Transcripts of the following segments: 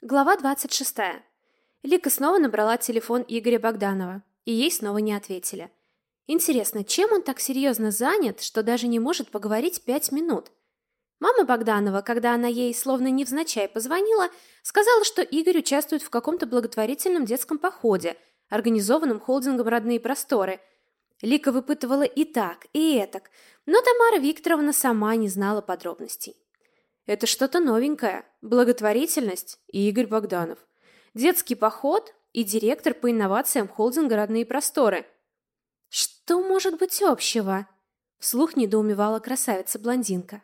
Глава 26. Лика снова набрала телефон Игоря Богданова, и ей снова не ответили. Интересно, чем он так серьезно занят, что даже не может поговорить пять минут? Мама Богданова, когда она ей словно невзначай позвонила, сказала, что Игорь участвует в каком-то благотворительном детском походе, организованном холдингом «Родные просторы». Лика выпытывала и так, и этак, но Тамара Викторовна сама не знала подробностей. Это что-то новенькое. Благотворительность и Игорь Богданов. Детский поход и директор по инновациям холдинга «Родные просторы». Что может быть общего? Вслух недоумевала красавица-блондинка.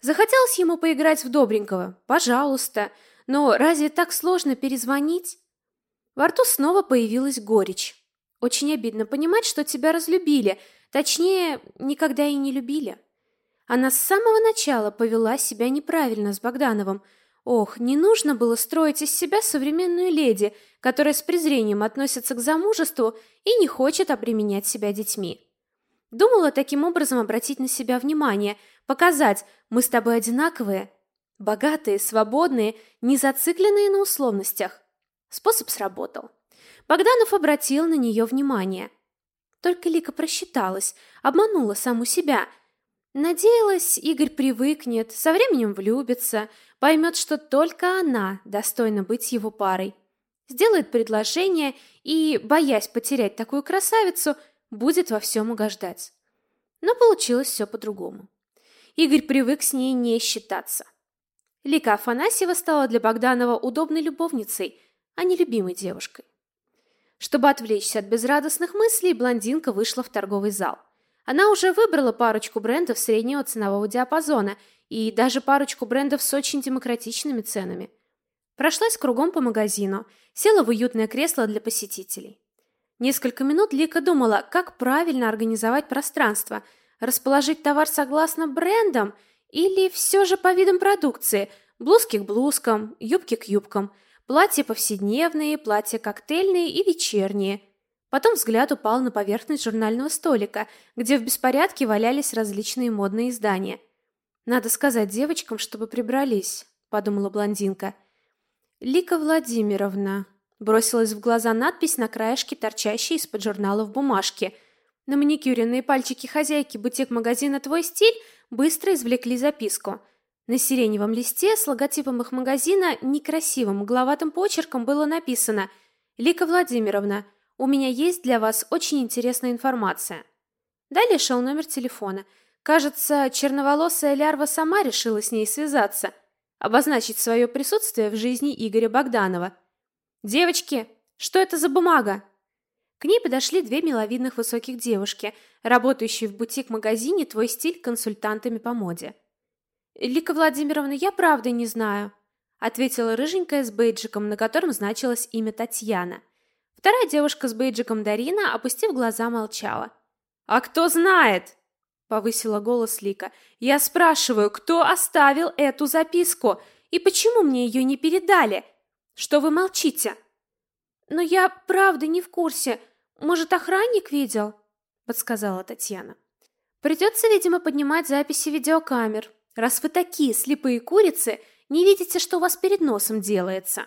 Захотелось ему поиграть в добренького. Пожалуйста. Но разве так сложно перезвонить? Во рту снова появилась горечь. Очень обидно понимать, что тебя разлюбили. Точнее, никогда и не любили. Она с самого начала повела себя неправильно с Богдановым. Ох, не нужно было строить из себя современную леди, которая с презрением относится к замужеству и не хочет обременять себя детьми. Думала таким образом обратить на себя внимание, показать, мы с тобой одинаковые, богатые, свободные, не зацикленные на условностях. Способ сработал. Богданов обратил на нее внимание. Только Лика просчиталась, обманула саму себя – Надеялась, Игорь привыкнет, со временем влюбится, поймет, что только она достойна быть его парой. Сделает предложение и, боясь потерять такую красавицу, будет во всем угождать. Но получилось все по-другому. Игорь привык с ней не считаться. Лика Афанасьева стала для Богданова удобной любовницей, а не любимой девушкой. Чтобы отвлечься от безрадостных мыслей, блондинка вышла в торговый зал. Она уже выбрала парочку брендов среднего ценового диапазона и даже парочку брендов с очень демократичными ценами. Прошлась кругом по магазину, села в уютное кресло для посетителей. Несколько минут Лика думала, как правильно организовать пространство, расположить товар согласно брендам или все же по видам продукции, блузки к блузкам, юбки к юбкам, платья повседневные, платья коктейльные и вечерние – Потом взгляд упал на поверхность журнального столика, где в беспорядке валялись различные модные издания. Надо сказать девочкам, чтобы прибрались, подумала блондинка. Лика Владимировна бросилась в глаза надпись на краешке торчащей из-под журнала в бумажке. На маникюренные пальчики хозяйки бутик-магазина Твой стиль быстро извлекли записку. На сиреневом листе с логотипом их магазина некрасивым угловатым почерком было написано: "Лика Владимировна, у меня есть для вас очень интересная информация. Далее шел номер телефона. Кажется, черноволосая лярва сама решила с ней связаться, обозначить свое присутствие в жизни Игоря Богданова. Девочки, что это за бумага? К ней подошли две миловидных высоких девушки, работающие в бутик-магазине Твой стиль консультантами по моде. Лика Владимировна, я правда не знаю, ответила рыженькая с бейджиком, на котором значилось имя Татьяна. Вторая девушка с бейджиком Дарина, опустив глаза, молчала. «А кто знает?» — повысила голос Лика. «Я спрашиваю, кто оставил эту записку? И почему мне ее не передали? Что вы молчите?» «Но я правда не в курсе. Может, охранник видел?» — подсказала Татьяна. «Придется, видимо, поднимать записи видеокамер, раз вы такие слепые курицы, не видите, что у вас перед носом делается».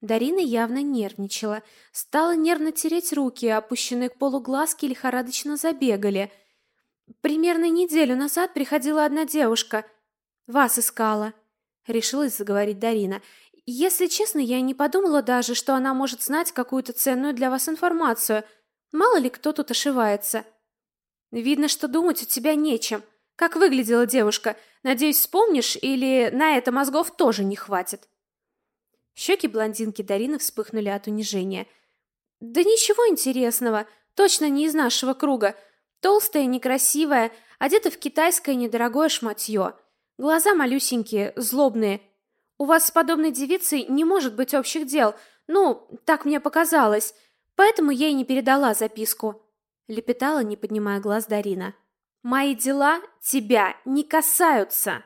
Дарина явно нервничала, стала нервно тереть руки, опущенные к полу глазки лихорадочно забегали. Примерно неделю назад приходила одна девушка, вас искала, решилась заговорить Дарина. Если честно, я не подумала даже, что она может знать какую-то ценную для вас информацию. Мало ли кто тут ошивается. Видно, что думать у тебя нечем. Как выглядела девушка? Надеюсь, вспомнишь или на это мозгов тоже не хватит? Щеки блондинки Дарины вспыхнули от унижения. Да ничего интересного, точно не из нашего круга. Толстая, некрасивая, одета в китайское недорогое шматье. Глаза малюсенькие, злобные. У вас с подобной девицей не может быть общих дел. Ну, так мне показалось. Поэтому я и не передала записку, лепетала, не поднимая глаз Дарина. Мои дела тебя не касаются.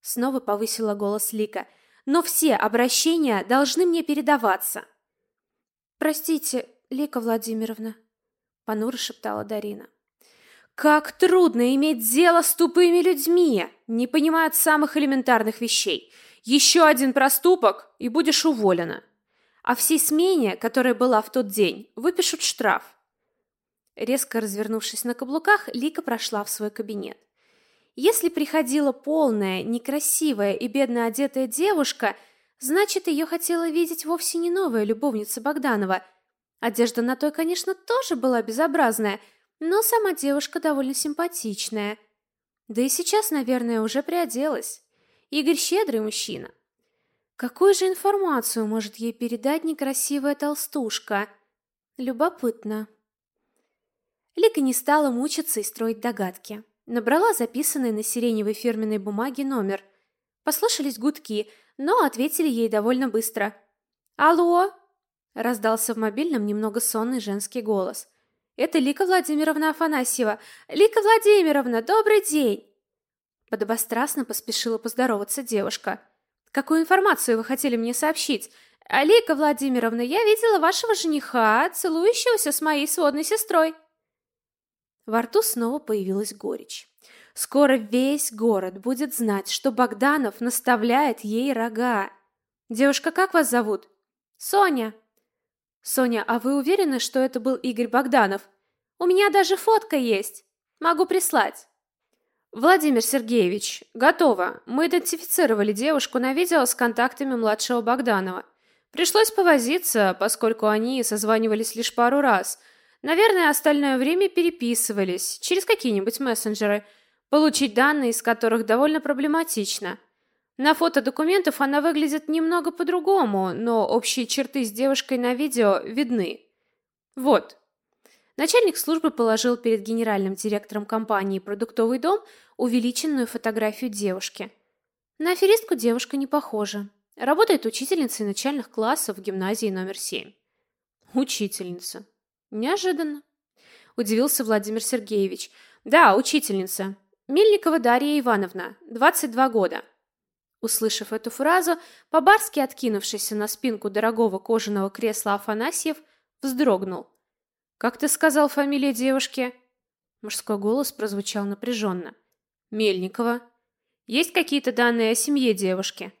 Снова повысила голос Лика но все обращения должны мне передаваться. Простите, Лика Владимировна, понуро шептала Дарина. Как трудно иметь дело с тупыми людьми, не понимают самых элементарных вещей. Еще один проступок, и будешь уволена. А всей смене, которая была в тот день, выпишут штраф. Резко развернувшись на каблуках, Лика прошла в свой кабинет. Если приходила полная, некрасивая и бедно одетая девушка, значит, ее хотела видеть вовсе не новая любовница Богданова. Одежда на той, конечно, тоже была безобразная, но сама девушка довольно симпатичная. Да и сейчас, наверное, уже приоделась. Игорь щедрый мужчина. Какую же информацию может ей передать некрасивая толстушка? Любопытно. Лика не стала мучиться и строить догадки. Набрала записанный на сиреневой фирменной бумаге номер. Послышались гудки, но ответили ей довольно быстро. «Алло!» – раздался в мобильном немного сонный женский голос. «Это Лика Владимировна Афанасьева. Лика Владимировна, добрый день!» Подобострастно поспешила поздороваться девушка. «Какую информацию вы хотели мне сообщить? Лика Владимировна, я видела вашего жениха, целующегося с моей сводной сестрой». Во рту снова появилась горечь. Скоро весь город будет знать, что Богданов наставляет ей рога. Девушка, как вас зовут? Соня. Соня, а вы уверены, что это был Игорь Богданов? У меня даже фотка есть. Могу прислать. Владимир Сергеевич, готово. Мы идентифицировали девушку на видео с контактами младшего Богданова. Пришлось повозиться, поскольку они созванивались лишь пару раз – Наверное, остальное время переписывались через какие-нибудь мессенджеры, получить данные из которых довольно проблематично. На фото документов она выглядит немного по-другому, но общие черты с девушкой на видео видны. Вот. Начальник службы положил перед генеральным директором компании «Продуктовый дом» увеличенную фотографию девушки. На аферистку девушка не похожа. Работает учительницей начальных классов в гимназии номер 7. Учительница. Неожиданно. Удивился Владимир Сергеевич. Да, учительница. Мельникова Дарья Ивановна, 22 года. Услышав эту фразу, по-барски откинувшийся на спинку дорогого кожаного кресла Афанасьев вздрогнул. «Как ты сказал фамилия девушки?» Мужской голос прозвучал напряженно. «Мельникова. Есть какие-то данные о семье девушки?»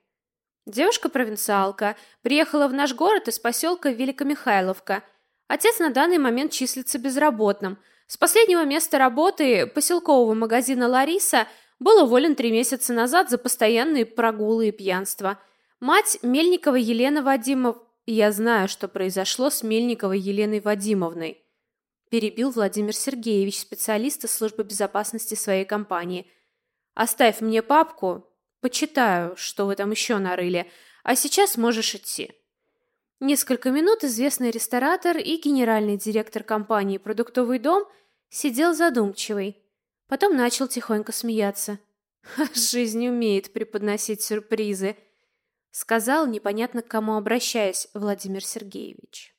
Девушка-провинциалка приехала в наш город из поселка Великомихайловка – Отец на данный момент числится безработным. С последнего места работы поселкового магазина «Лариса» был уволен три месяца назад за постоянные прогулы и пьянство. Мать Мельникова Елена Вадимов... Я знаю, что произошло с Мельниковой Еленой Вадимовной. Перебил Владимир Сергеевич, специалист из службы безопасности своей компании. Оставь мне папку, почитаю, что вы там еще нарыли, а сейчас можешь идти. Несколько минут известный ресторатор и генеральный директор компании «Продуктовый дом» сидел задумчивый. Потом начал тихонько смеяться. «Жизнь умеет преподносить сюрпризы», — сказал, непонятно к кому обращаясь, Владимир Сергеевич.